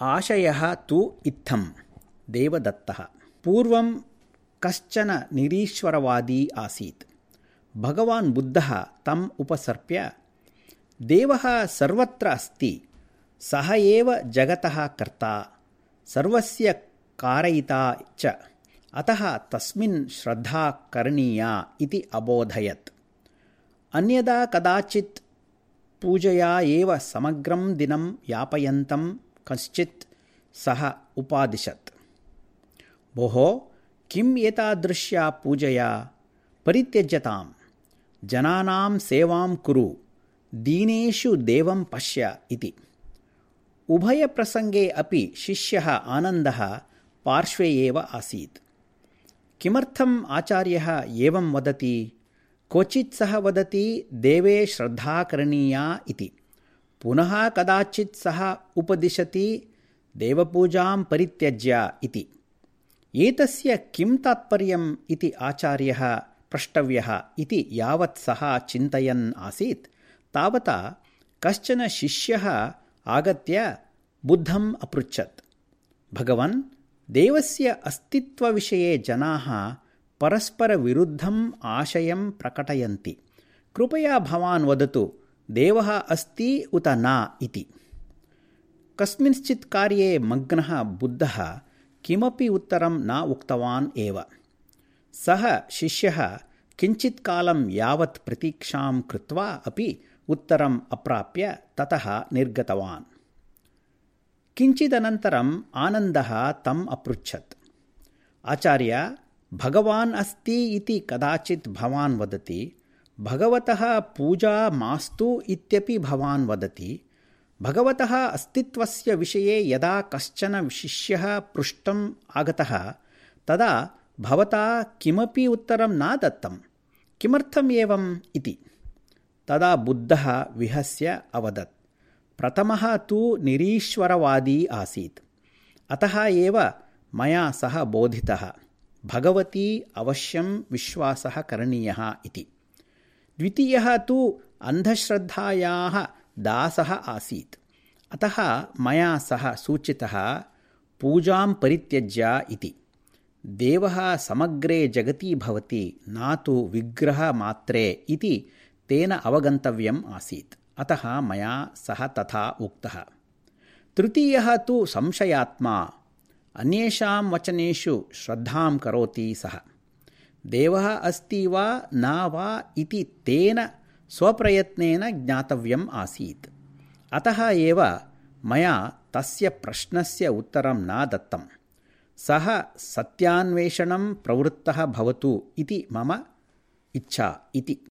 आशयः तु इत्थं देवदत्तः। पूर्वं कश्चन निरीश्वरवादी आसीत्। भगवान् बुद्धः तम् उपसर्प्य देवः सर्वत्र अस्ति सः एव जगतः कर्ता सर्वस्य कारयिता च अतः तस्मिन् श्रद्धा करणीया इति अबोधयत्। अन्यदा कदाचित् पूजया एव समग्रं दिनं यापयन्तं कश्चित् सः उपादिशत्। भोः किम् एतादृश्या पूजया? परित्यज्यताम्। जनानां सेवां कुरु। दीनेषु देवं पश्य इति। उभयप्रसङ्गे अपि शिष्यः आनन्दः पार्श्वे एव आसीत्। किमर्थम् आचार्यः एवं वदति? क्वचित् सः वदति देवे श्रद्धा करणीया इति। पुनः कदाचित् सः उपदिशति देवपूजां परित्यज्य इति। एतस्य किं तात्पर्यम् इति आचार्यः प्रष्टव्यः इति यावत् सः चिन्तयन् आसीत्। तावता कश्चन शिष्यः आगत्य बुद्धम् अपृच्छत्। भगवन् देवस्य अस्तित्वविषये जनाः परस्परविरुद्धम् आशयं प्रकटयन्ति। कृपया भवान् वदतु देवः अस्ति उत न इति। कस्मिंश्चित् कार्ये मग्नः बुद्धः किमपि उत्तरं न उक्तवान् एव। सः शिष्यः किञ्चित् कालं यावत् प्रतीक्षां कृत्वा अपि उत्तरम् अप्राप्य ततः निर्गतवान्। किञ्चिदनन्तरम् आनन्दः तम् अपृच्छत्। आचार्य भगवान् अस्ति इति कदाचित् भवान् वदति भगवतः पूजा मास्तु इत्यपि भवान् वदति भगवतः अस्तित्वस्य विषये यदा कश्चन शिष्यः पृष्टम् आगतः तदा भवता किमपि उत्तरं न दत्तं किमर्थम् एवम् इति। तदा बुद्धः विहस्य अवदत्। प्रथमः तु निरीश्वरवादी आसीत्। अतः एव मया सः बोधितः। भगवती अवश्यं विश्वासः करणीयः इति द्वितीयः तु अन्धश्रद्धायाः दासः आसीत्। अतः मया सः सूचितः पूजां परित्यज्य इति। देवः समग्रे जगति भवति न तु विग्रहमात्रे इति तेन अवगन्तव्यम् आसीत्। अतः मया सः तथा उक्तः। तृतीयः तु संशयात्मा। अन्येषां वचनेषु श्रद्धां करोति सः देवः अस्ति वा न वा इति तेन स्वप्रयत्नेन ज्ञातव्यम् आसीत्। अतः एव मया तस्य प्रश्नस्य उत्तरं न दत्तं सः सत्यान्वेषणं प्रवृत्तः भवतु इति मम इच्छा इति